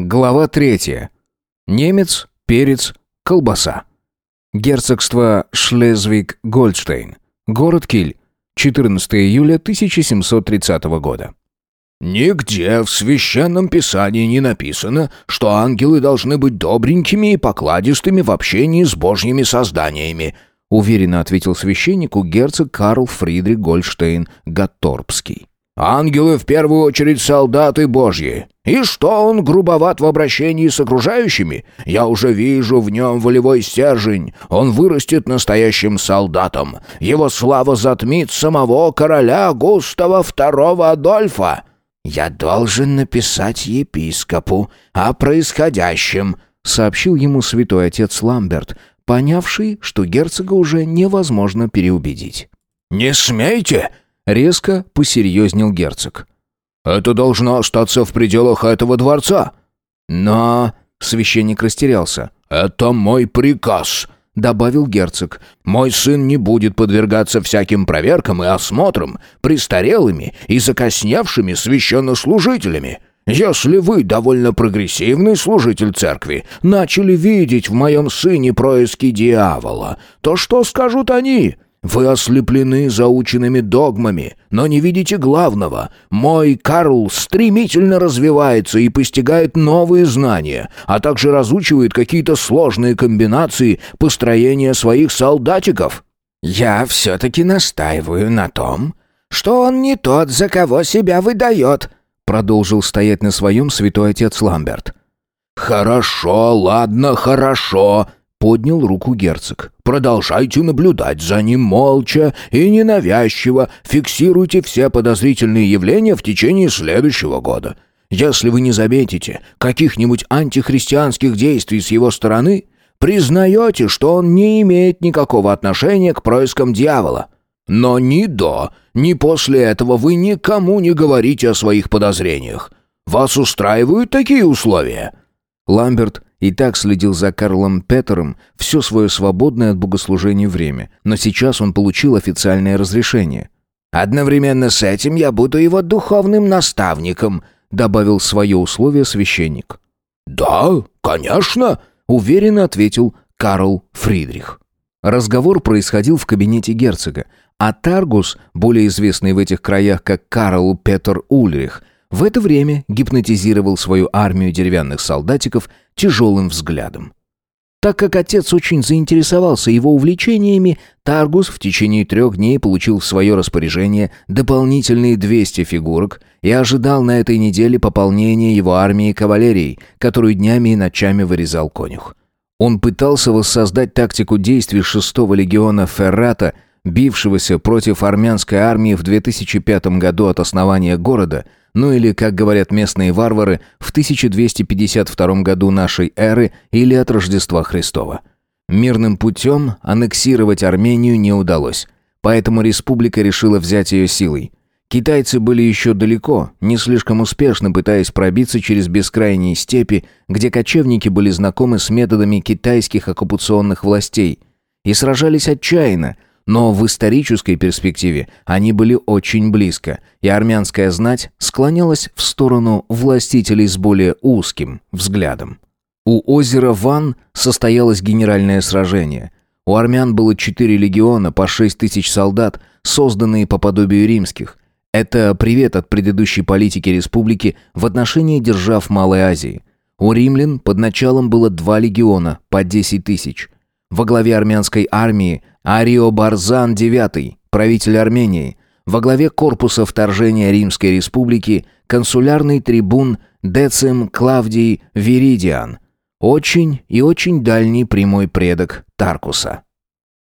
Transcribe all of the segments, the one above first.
Глава третья. Немец, перец, колбаса. Герцогство Шлезвиг-Гольдштейн. Город Киль. 14 июля 1730 года. «Нигде в священном писании не написано, что ангелы должны быть добренькими и покладистыми в общении с божьими созданиями», уверенно ответил священнику герцог Карл Фридрих Гольдштейн Гатторпский. Ангелы в первую очередь солдаты Божьи. И что он грубоват в обращении с окружающими? Я уже вижу в нем волевой стержень. Он вырастет настоящим солдатом. Его слава затмит самого короля Густава II Адольфа. Я должен написать епископу о происходящем, сообщил ему святой отец Ламберт, понявший, что герцога уже невозможно переубедить. «Не смейте!» Резко посерьезнел герцог. «Это должно остаться в пределах этого дворца». «Но...» — священник растерялся. «Это мой приказ», — добавил герцог. «Мой сын не будет подвергаться всяким проверкам и осмотрам престарелыми и закосневшими священнослужителями». Если вы, довольно прогрессивный служитель церкви, начали видеть в моем сыне происки дьявола, то что скажут они? Вы ослеплены заученными догмами, но не видите главного. Мой Карл стремительно развивается и постигает новые знания, а также разучивает какие-то сложные комбинации построения своих солдатиков. Я все-таки настаиваю на том, что он не тот, за кого себя выдает», продолжил стоять на своем святой отец Ламберт. «Хорошо, ладно, хорошо», Поднял руку герцог. «Продолжайте наблюдать за ним молча и ненавязчиво. Фиксируйте все подозрительные явления в течение следующего года. Если вы не заметите каких-нибудь антихристианских действий с его стороны, признаете, что он не имеет никакого отношения к проискам дьявола. Но ни до, ни после этого вы никому не говорите о своих подозрениях. Вас устраивают такие условия?» Ламберт и так следил за Карлом Петером все свое свободное от богослужения время, но сейчас он получил официальное разрешение. «Одновременно с этим я буду его духовным наставником», добавил свое условие священник. «Да, конечно», — уверенно ответил Карл Фридрих. Разговор происходил в кабинете герцога, а Таргус, более известный в этих краях как Карл Петер Ульрих, в это время гипнотизировал свою армию деревянных солдатиков тяжелым взглядом. Так как отец очень заинтересовался его увлечениями, Таргус в течение трех дней получил в свое распоряжение дополнительные 200 фигурок и ожидал на этой неделе пополнения его армии кавалерией, которую днями и ночами вырезал конюх. Он пытался воссоздать тактику действий 6-го легиона Феррата, бившегося против армянской армии в 2005 году от основания города – ну или, как говорят местные варвары, в 1252 году нашей эры или от Рождества Христова. Мирным путем аннексировать Армению не удалось, поэтому республика решила взять ее силой. Китайцы были еще далеко, не слишком успешно пытаясь пробиться через бескрайние степи, где кочевники были знакомы с методами китайских оккупационных властей, и сражались отчаянно – но в исторической перспективе они были очень близко, и армянская знать склонялась в сторону властителей с более узким взглядом. У озера Ван состоялось генеральное сражение. У армян было четыре легиона по шесть тысяч солдат, созданные по подобию римских. Это привет от предыдущей политики республики в отношении держав Малой Азии. У римлян под началом было два легиона по десять тысяч – во главе армянской армии Арио Барзан IX, правитель Армении. Во главе корпуса вторжения Римской республики консулярный трибун Децим Клавдий Виридиан. Очень и очень дальний прямой предок Таркуса.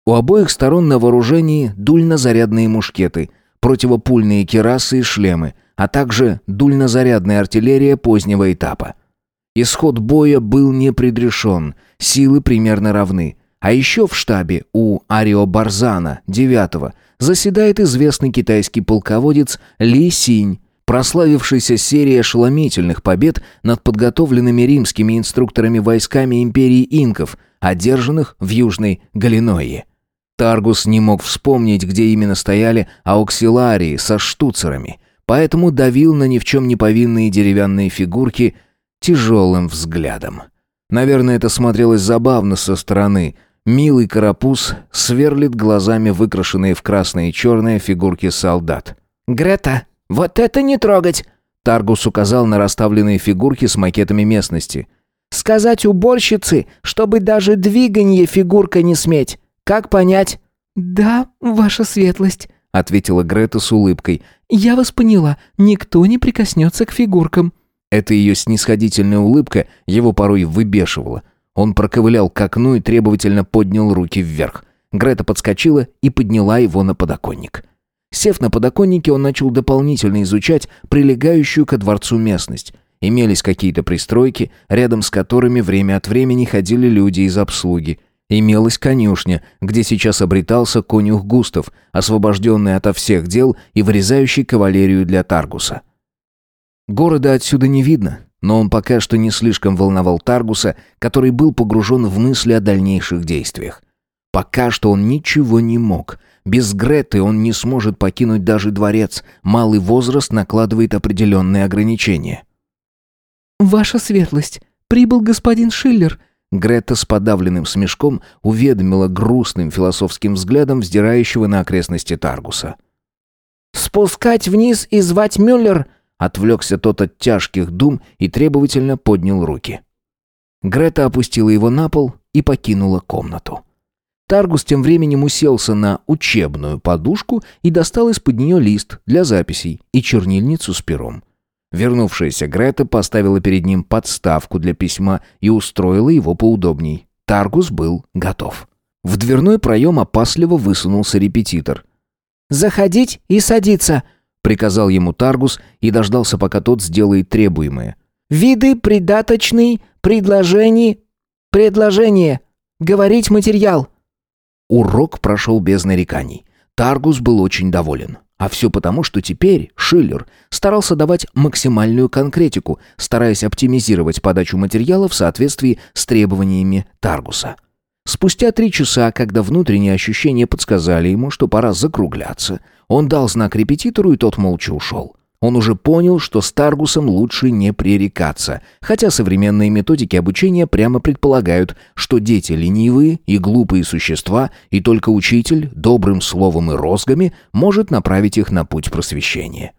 У обоих сторон на вооружении дульнозарядные мушкеты, противопульные керасы и шлемы, а также дульнозарядная артиллерия позднего этапа. Исход боя был не предрешен, силы примерно равны. А еще в штабе у Арио Барзана, 9 заседает известный китайский полководец Ли Синь, прославившийся серией ошеломительных побед над подготовленными римскими инструкторами войсками империи инков, одержанных в Южной Галиное. Таргус не мог вспомнить, где именно стояли ауксиларии со штуцерами, поэтому давил на ни в чем не повинные деревянные фигурки тяжелым взглядом. Наверное, это смотрелось забавно со стороны. Милый карапуз сверлит глазами выкрашенные в красное и черное фигурки солдат. «Грета, вот это не трогать!» Таргус указал на расставленные фигурки с макетами местности. «Сказать уборщице, чтобы даже двиганье фигурка не сметь. Как понять?» «Да, ваша светлость», — ответила Грета с улыбкой. «Я вас поняла. Никто не прикоснется к фигуркам». Эта ее снисходительная улыбка его порой выбешивала. Он проковылял к окну и требовательно поднял руки вверх. Грета подскочила и подняла его на подоконник. Сев на подоконнике, он начал дополнительно изучать прилегающую ко дворцу местность. Имелись какие-то пристройки, рядом с которыми время от времени ходили люди из обслуги. Имелась конюшня, где сейчас обретался конюх Густав, освобожденный ото всех дел и вырезающий кавалерию для Таргуса. Города отсюда не видно, но он пока что не слишком волновал Таргуса, который был погружен в мысли о дальнейших действиях. Пока что он ничего не мог. Без Греты он не сможет покинуть даже дворец. Малый возраст накладывает определенные ограничения. «Ваша светлость, прибыл господин Шиллер». Грета с подавленным смешком уведомила грустным философским взглядом вздирающего на окрестности Таргуса. «Спускать вниз и звать Мюллер Отвлекся тот от тяжких дум и требовательно поднял руки. Грета опустила его на пол и покинула комнату. Таргус тем временем уселся на учебную подушку и достал из-под нее лист для записей и чернильницу с пером. Вернувшаяся Грета поставила перед ним подставку для письма и устроила его поудобней. Таргус был готов. В дверной проем опасливо высунулся репетитор. «Заходить и садиться!» Приказал ему Таргус и дождался, пока тот сделает требуемое. «Виды придаточный, предложений, предложение, говорить материал». Урок прошел без нареканий. Таргус был очень доволен. А все потому, что теперь Шиллер старался давать максимальную конкретику, стараясь оптимизировать подачу материала в соответствии с требованиями Таргуса. Спустя три часа, когда внутренние ощущения подсказали ему, что пора закругляться, он дал знак репетитору, и тот молча ушел. Он уже понял, что с Таргусом лучше не пререкаться, хотя современные методики обучения прямо предполагают, что дети ленивые и глупые существа, и только учитель добрым словом и розгами может направить их на путь просвещения.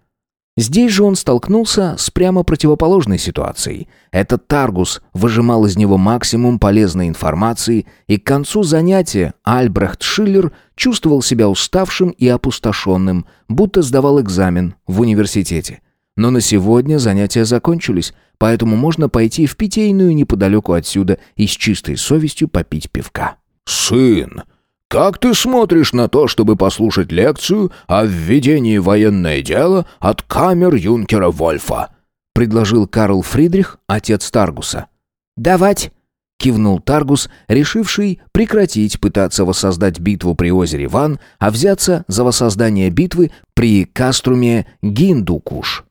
Здесь же он столкнулся с прямо противоположной ситуацией. Этот Таргус выжимал из него максимум полезной информации, и к концу занятия Альбрехт Шиллер чувствовал себя уставшим и опустошенным, будто сдавал экзамен в университете. Но на сегодня занятия закончились, поэтому можно пойти в питейную неподалеку отсюда и с чистой совестью попить пивка. «Сын, «Как ты смотришь на то, чтобы послушать лекцию о введении в военное дело от камер юнкера Вольфа?» — предложил Карл Фридрих, отец Таргуса. «Давать!» — кивнул Таргус, решивший прекратить пытаться воссоздать битву при озере Ван, а взяться за воссоздание битвы при Каструме Гиндукуш.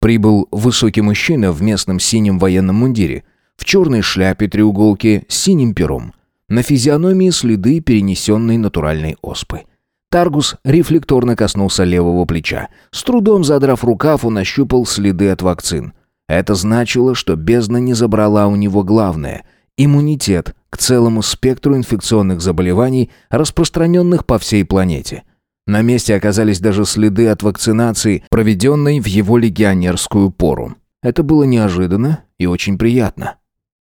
Прибыл высокий мужчина в местном синем военном мундире, в черной шляпе треуголки с синим пером — на физиономии следы перенесенной натуральной оспы. Таргус рефлекторно коснулся левого плеча. С трудом задрав рукав, он ощупал следы от вакцин. Это значило, что бездна не забрала у него главное – иммунитет к целому спектру инфекционных заболеваний, распространенных по всей планете. На месте оказались даже следы от вакцинации, проведенной в его легионерскую пору. Это было неожиданно и очень приятно.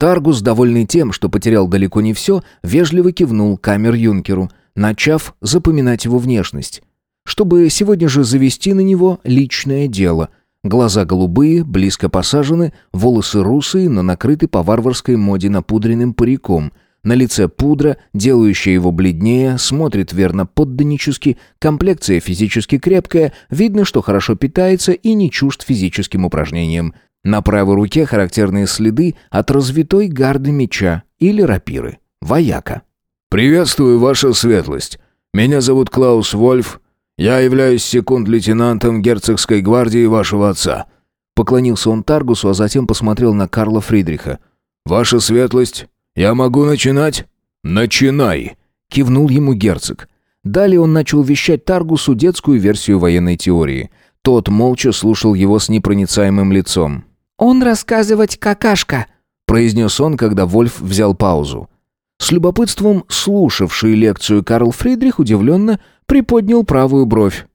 Таргус, довольный тем, что потерял далеко не все, вежливо кивнул камер-юнкеру, начав запоминать его внешность. Чтобы сегодня же завести на него личное дело. Глаза голубые, близко посажены, волосы русые, но накрыты по варварской моде напудренным париком. На лице пудра, делающая его бледнее, смотрит верно подданнически, комплекция физически крепкая, видно, что хорошо питается и не чужд физическим упражнениям. На правой руке характерные следы от развитой гарды меча или рапиры. Вояка. «Приветствую, ваша светлость. Меня зовут Клаус Вольф. Я являюсь секунд-лейтенантом герцогской гвардии вашего отца». Поклонился он Таргусу, а затем посмотрел на Карла Фридриха. «Ваша светлость, я могу начинать?» «Начинай!» — кивнул ему герцог. Далее он начал вещать Таргусу детскую версию военной теории. Тот молча слушал его с непроницаемым лицом. «Он рассказывать какашка», — произнес он, когда Вольф взял паузу. С любопытством слушавший лекцию Карл Фридрих удивленно приподнял правую бровь.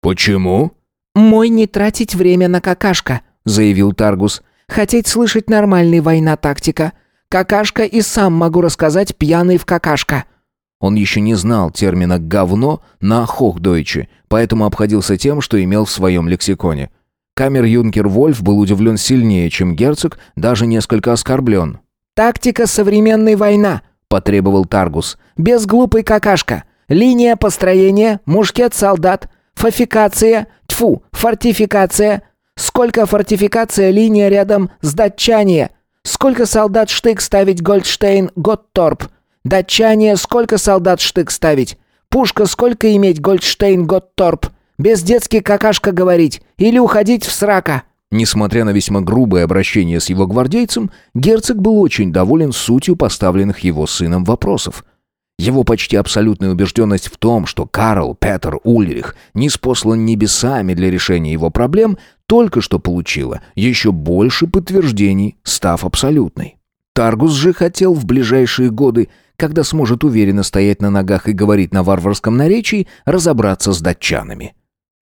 «Почему?» «Мой не тратить время на какашка», — заявил Таргус. «Хотеть слышать нормальный война-тактика. Какашка и сам могу рассказать пьяный в какашка». Он еще не знал термина «говно» на хохдойче, поэтому обходился тем, что имел в своем лексиконе. Камер-юнкер Вольф был удивлен сильнее, чем герцог, даже несколько оскорблен. «Тактика современной война», — потребовал Таргус. «Без глупой какашка. Линия построения, мушкет-солдат, фафикация, тьфу, фортификация. Сколько фортификация линия рядом с датчане? Сколько солдат штык ставить Гольдштейн, Готторп? Датчане, сколько солдат штык ставить? Пушка сколько иметь Гольдштейн, Готторп? Без детский какашка говорить или уходить в срака?» Несмотря на весьма грубое обращение с его гвардейцем, герцог был очень доволен сутью поставленных его сыном вопросов. Его почти абсолютная убежденность в том, что Карл Петер Ульрих не спослан небесами для решения его проблем, только что получила еще больше подтверждений, став абсолютной. Таргус же хотел в ближайшие годы, когда сможет уверенно стоять на ногах и говорить на варварском наречии, разобраться с датчанами.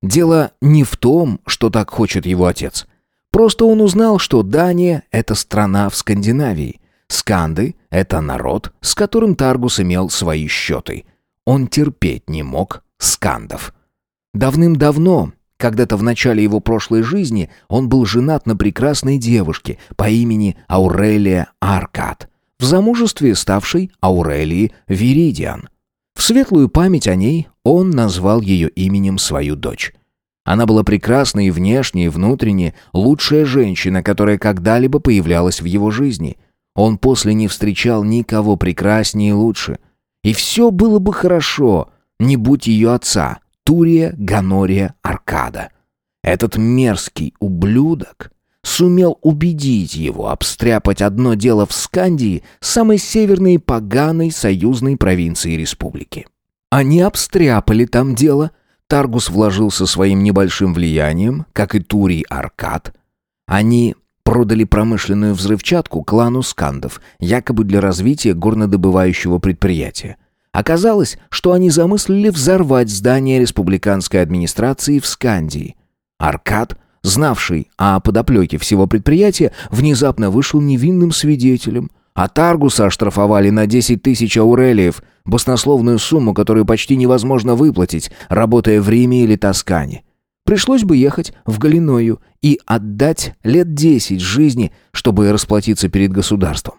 Дело не в том, что так хочет его отец. Просто он узнал, что Дания — это страна в Скандинавии, Сканды — это народ, с которым Таргус имел свои счеты. Он терпеть не мог скандов. Давным-давно, когда-то в начале его прошлой жизни, он был женат на прекрасной девушке по имени Аурелия Аркад, в замужестве ставшей Аурелии Виридиан. Светлую память о ней он назвал ее именем свою дочь. Она была прекрасной и внешне, и внутренне, лучшая женщина, которая когда-либо появлялась в его жизни — он после не встречал никого прекраснее и лучше. И все было бы хорошо, не будь ее отца, Турия Ганория Аркада. Этот мерзкий ублюдок сумел убедить его обстряпать одно дело в Скандии, самой северной и поганой союзной провинции республики. Они обстряпали там дело, Таргус вложился своим небольшим влиянием, как и Турий Аркад. Они продали промышленную взрывчатку клану Скандов, якобы для развития горнодобывающего предприятия. Оказалось, что они замыслили взорвать здание республиканской администрации в Скандии. Аркад, знавший о подоплеке всего предприятия, внезапно вышел невинным свидетелем, а Таргуса оштрафовали на 10 тысяч аурелиев, баснословную сумму, которую почти невозможно выплатить, работая в Риме или Тоскане. Пришлось бы ехать в Галиною и отдать лет десять жизни, чтобы расплатиться перед государством.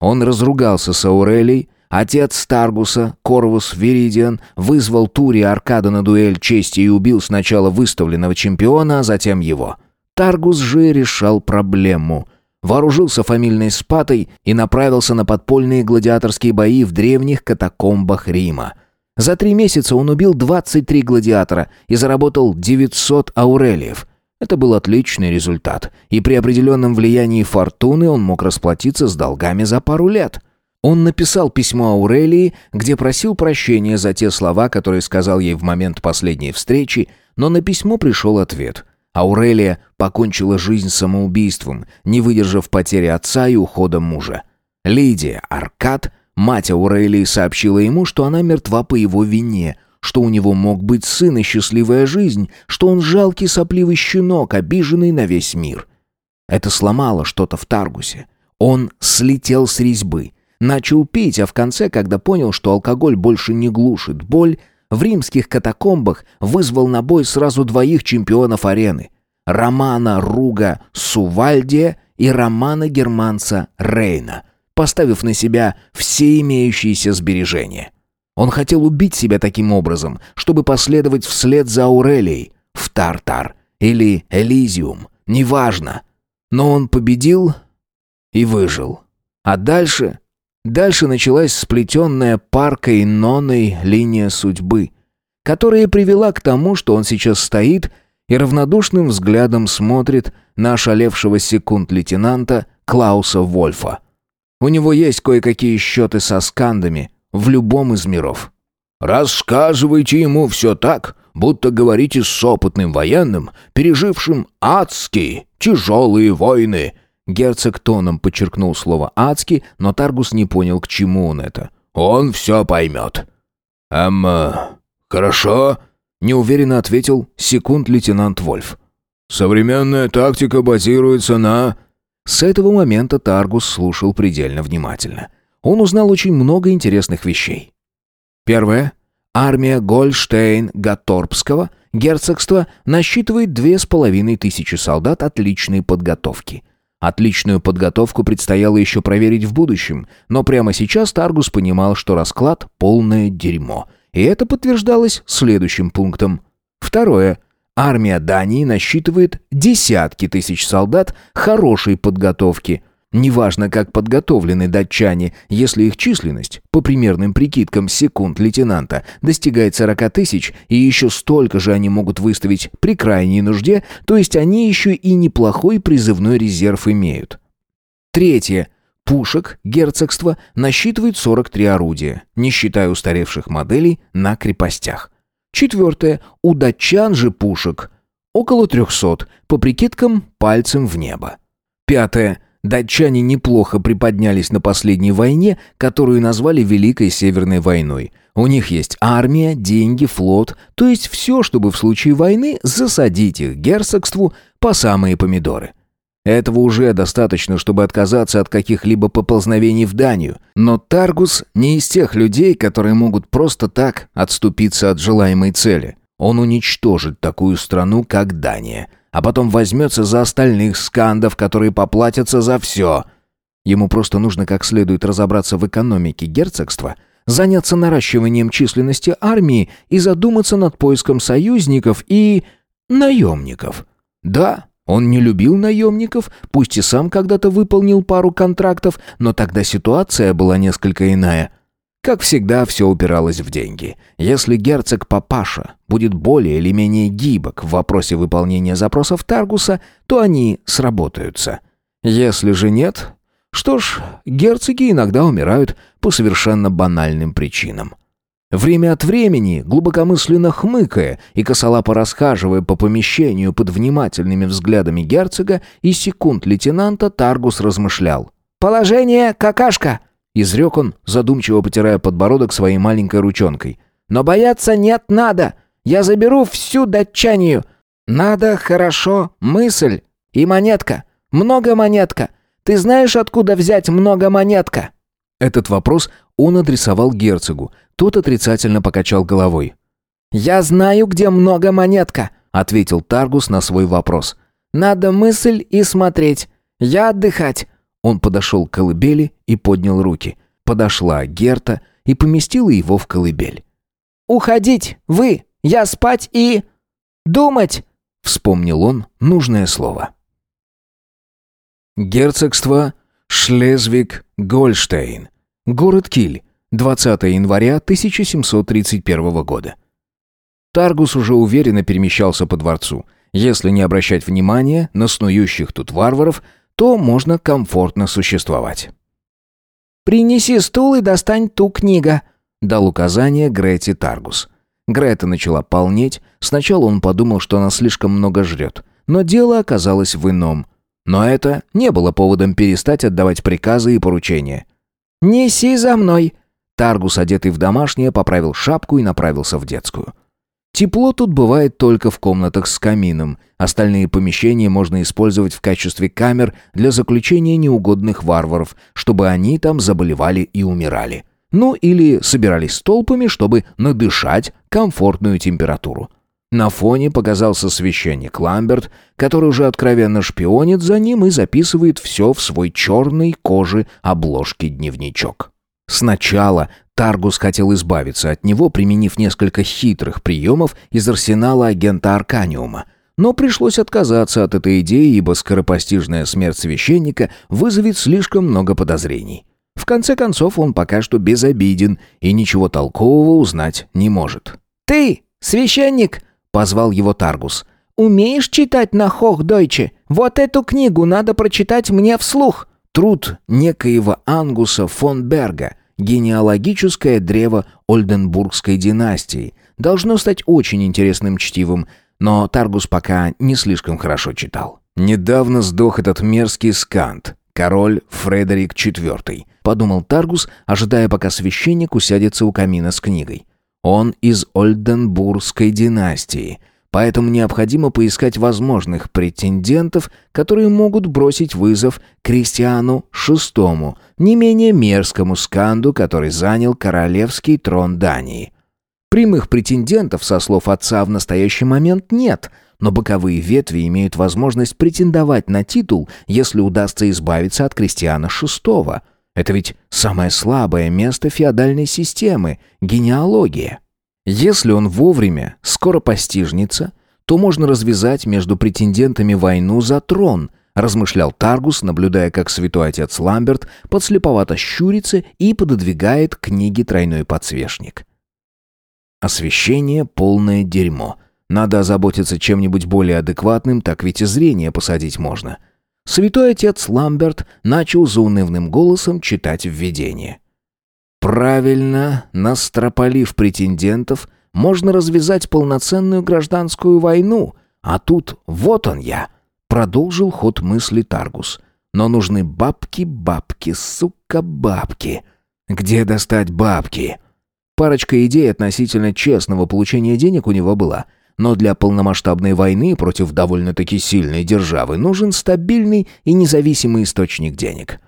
Он разругался с Аурелией, отец Таргуса, Корвус Веридиан, вызвал Тури Аркада на дуэль чести и убил сначала выставленного чемпиона, а затем его. Таргус же решал проблему. Вооружился фамильной спатой и направился на подпольные гладиаторские бои в древних катакомбах Рима – за три месяца он убил 23 гладиатора и заработал 900 аурелиев. Это был отличный результат, и при определенном влиянии фортуны он мог расплатиться с долгами за пару лет. Он написал письмо Аурелии, где просил прощения за те слова, которые сказал ей в момент последней встречи, но на письмо пришел ответ. Аурелия покончила жизнь самоубийством, не выдержав потери отца и ухода мужа. Лидия Аркад – Мать Аурелии сообщила ему, что она мертва по его вине, что у него мог быть сын и счастливая жизнь, что он жалкий сопливый щенок, обиженный на весь мир. Это сломало что-то в Таргусе. Он слетел с резьбы, начал пить, а в конце, когда понял, что алкоголь больше не глушит боль, в римских катакомбах вызвал на бой сразу двоих чемпионов арены – Романа Руга Сувальдия и Романа Германца Рейна – поставив на себя все имеющиеся сбережения. Он хотел убить себя таким образом, чтобы последовать вслед за Аурелией в Тартар или Элизиум, неважно. Но он победил и выжил. А дальше... Дальше началась сплетенная паркой Ноной линия судьбы, которая привела к тому, что он сейчас стоит и равнодушным взглядом смотрит на ошалевшего секунд лейтенанта Клауса Вольфа. У него есть кое-какие счеты со скандами в любом из миров. Рассказывайте ему все так, будто говорите с опытным военным, пережившим адский, тяжелые войны». Герцог тоном подчеркнул слово «адский», но Таргус не понял, к чему он это. «Он все поймет». «Эм, хорошо», — неуверенно ответил секунд-лейтенант Вольф. «Современная тактика базируется на...» С этого момента Таргус слушал предельно внимательно. Он узнал очень много интересных вещей. Первое. Армия Гольштейн-Гатторпского герцогства насчитывает две с половиной тысячи солдат отличной подготовки. Отличную подготовку предстояло еще проверить в будущем, но прямо сейчас Таргус понимал, что расклад – полное дерьмо. И это подтверждалось следующим пунктом. Второе. Армия Дании насчитывает десятки тысяч солдат хорошей подготовки. Неважно, как подготовлены датчане, если их численность, по примерным прикидкам секунд лейтенанта, достигает 40 тысяч, и еще столько же они могут выставить при крайней нужде, то есть они еще и неплохой призывной резерв имеют. Третье. Пушек герцогства насчитывает 43 орудия, не считая устаревших моделей на крепостях. Четвертое. У датчан же пушек около трехсот, по прикидкам пальцем в небо. Пятое. Датчане неплохо приподнялись на последней войне, которую назвали Великой Северной войной. У них есть армия, деньги, флот, то есть все, чтобы в случае войны засадить их герцогству по самые помидоры. Этого уже достаточно, чтобы отказаться от каких-либо поползновений в Данию. Но Таргус не из тех людей, которые могут просто так отступиться от желаемой цели. Он уничтожит такую страну, как Дания, а потом возьмется за остальных скандов, которые поплатятся за все. Ему просто нужно как следует разобраться в экономике герцогства, заняться наращиванием численности армии и задуматься над поиском союзников и... наемников. Да, он не любил наемников, пусть и сам когда-то выполнил пару контрактов, но тогда ситуация была несколько иная. Как всегда, все упиралось в деньги. Если герцог Папаша будет более или менее гибок в вопросе выполнения запросов Таргуса, то они сработаются. Если же нет, что ж, герцоги иногда умирают по совершенно банальным причинам. Время от времени, глубокомысленно хмыкая и косолапо расхаживая по помещению под внимательными взглядами герцога и секунд лейтенанта, Таргус размышлял. «Положение какашка!» — изрек он, задумчиво потирая подбородок своей маленькой ручонкой. «Но бояться нет надо! Я заберу всю датчанию! Надо хорошо мысль и монетка! Много монетка! Ты знаешь, откуда взять много монетка?» Этот вопрос он адресовал герцогу. Тот отрицательно покачал головой. «Я знаю, где много монетка», — ответил Таргус на свой вопрос. «Надо мысль и смотреть. Я отдыхать». Он подошел к колыбели и поднял руки. Подошла Герта и поместила его в колыбель. «Уходить! Вы! Я спать и... думать!» Вспомнил он нужное слово. Герцогство Шлезвиг-Гольштейн. Город Киль. 20 января 1731 года. Таргус уже уверенно перемещался по дворцу. Если не обращать внимания на снующих тут варваров, то можно комфортно существовать. «Принеси стул и достань ту книга», — дал указание Грете Таргус. Грета начала полнеть. Сначала он подумал, что она слишком много жрет. Но дело оказалось в ином. Но это не было поводом перестать отдавать приказы и поручения. «Неси за мной!» Таргус, одетый в домашнее, поправил шапку и направился в детскую. Тепло тут бывает только в комнатах с камином. Остальные помещения можно использовать в качестве камер для заключения неугодных варваров, чтобы они там заболевали и умирали. Ну или собирались толпами, чтобы надышать комфортную температуру. На фоне показался священник Ламберт, который уже откровенно шпионит за ним и записывает все в свой черной кожи обложки дневничок. Сначала Таргус хотел избавиться от него, применив несколько хитрых приемов из арсенала агента Арканиума. Но пришлось отказаться от этой идеи, ибо скоропостижная смерть священника вызовет слишком много подозрений. В конце концов, он пока что безобиден и ничего толкового узнать не может. «Ты, священник!» — позвал его Таргус. «Умеешь читать на Хох-Дойче? Вот эту книгу надо прочитать мне вслух!» Труд некоего Ангуса фон Берга «Генеалогическое древо Ольденбургской династии» должно стать очень интересным чтивом, но Таргус пока не слишком хорошо читал. Недавно сдох этот мерзкий скант, король Фредерик IV, подумал Таргус, ожидая, пока священник усядется у камина с книгой. Он из Ольденбургской династии, поэтому необходимо поискать возможных претендентов, которые могут бросить вызов Кристиану VI, не менее мерзкому сканду, который занял королевский трон Дании. Прямых претендентов, со слов отца, в настоящий момент нет, но боковые ветви имеют возможность претендовать на титул, если удастся избавиться от Кристиана VI. Это ведь самое слабое место феодальной системы – генеалогия. Если он вовремя скоро постижнется, то можно развязать между претендентами войну за трон – размышлял Таргус, наблюдая, как святой отец Ламберт подслеповато щурится и пододвигает книги тройной подсвечник. Освещение — полное дерьмо. Надо озаботиться чем-нибудь более адекватным, так ведь и зрение посадить можно. Святой отец Ламберт начал заунывным голосом читать введение. Правильно, настрополив претендентов, можно развязать полноценную гражданскую войну, а тут вот он я. Продолжил ход мысли Таргус. Но нужны бабки, бабки, сука, бабки. Где достать бабки? Парочка идей относительно честного получения денег у него была. Но для полномасштабной войны против довольно-таки сильной державы нужен стабильный и независимый источник денег.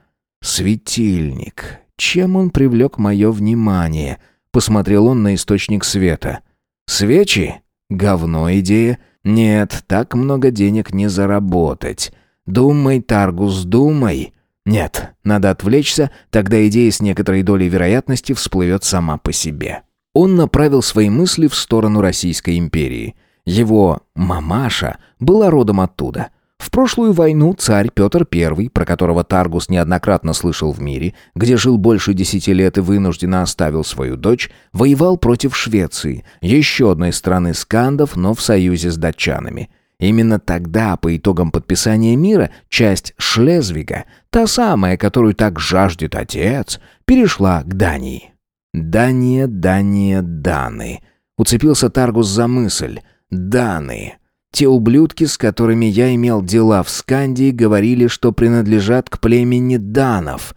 Светильник. Чем он привлек мое внимание? Посмотрел он на источник света. Свечи? Говно идея. Нет, так много денег не заработать. Думай, Таргус, думай. Нет, надо отвлечься, тогда идея с некоторой долей вероятности всплывет сама по себе. Он направил свои мысли в сторону Российской империи. Его «мамаша» была родом оттуда. В прошлую войну царь Петр I, про которого Таргус неоднократно слышал в мире, где жил больше десяти лет и вынужденно оставил свою дочь, воевал против Швеции, еще одной страны скандов, но в союзе с датчанами – Именно тогда, по итогам подписания мира, часть Шлезвига, та самая, которую так жаждет отец, перешла к Дании. Дания, Дания, Даны. Уцепился Таргус за мысль. Даны. Те ублюдки, с которыми я имел дела в Скандии, говорили, что принадлежат к племени данов.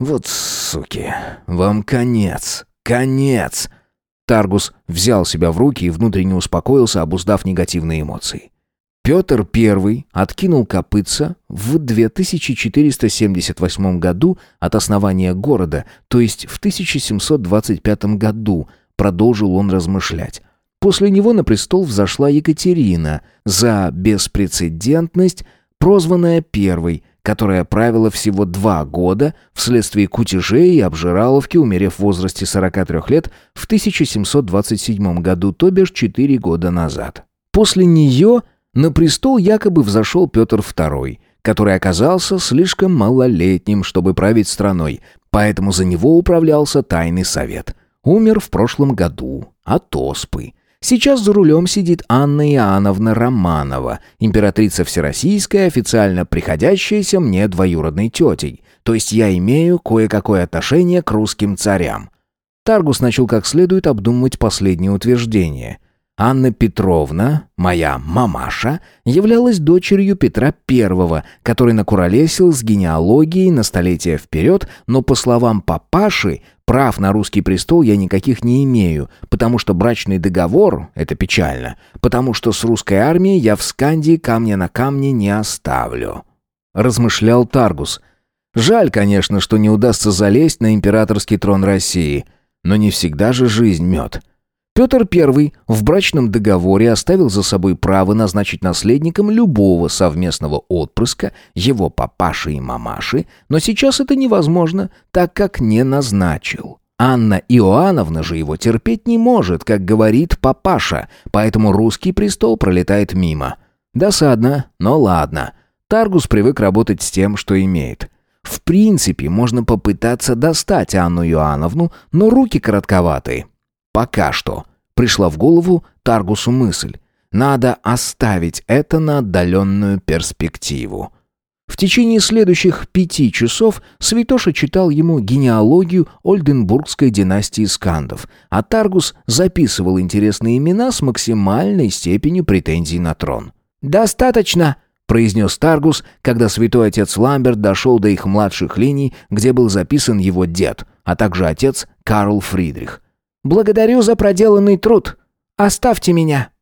Вот суки, вам конец, конец. Таргус взял себя в руки и внутренне успокоился, обуздав негативные эмоции. Петр I откинул копытца в 2478 году от основания города, то есть в 1725 году, продолжил он размышлять. После него на престол взошла Екатерина за беспрецедентность, прозванная первой, которая правила всего два года вследствие кутежей и обжираловки, умерев в возрасте 43 лет в 1727 году, то бишь 4 года назад. После нее на престол якобы взошел Петр II, который оказался слишком малолетним, чтобы править страной, поэтому за него управлялся тайный совет. Умер в прошлом году от оспы. Сейчас за рулем сидит Анна Иоанновна Романова, императрица Всероссийская, официально приходящаяся мне двоюродной тетей. То есть я имею кое-какое отношение к русским царям. Таргус начал как следует обдумывать последнее утверждение. Анна Петровна, моя мамаша, являлась дочерью Петра I, который накуролесил с генеалогией на столетия вперед, но, по словам папаши, прав на русский престол я никаких не имею, потому что брачный договор — это печально, потому что с русской армией я в Скандии камня на камне не оставлю. Размышлял Таргус. Жаль, конечно, что не удастся залезть на императорский трон России, но не всегда же жизнь мед. — Петр I в брачном договоре оставил за собой право назначить наследником любого совместного отпрыска, его папаши и мамаши, но сейчас это невозможно, так как не назначил. Анна Иоанновна же его терпеть не может, как говорит папаша, поэтому русский престол пролетает мимо. Досадно, но ладно. Таргус привык работать с тем, что имеет. В принципе, можно попытаться достать Анну Иоанновну, но руки коротковатые. Пока что. Пришла в голову Таргусу мысль. Надо оставить это на отдаленную перспективу. В течение следующих пяти часов Святоша читал ему генеалогию Ольденбургской династии Скандов, а Таргус записывал интересные имена с максимальной степенью претензий на трон. «Достаточно!» произнес Таргус, когда святой отец Ламберт дошел до их младших линий, где был записан его дед, а также отец Карл Фридрих. «Благодарю за проделанный труд. Оставьте меня».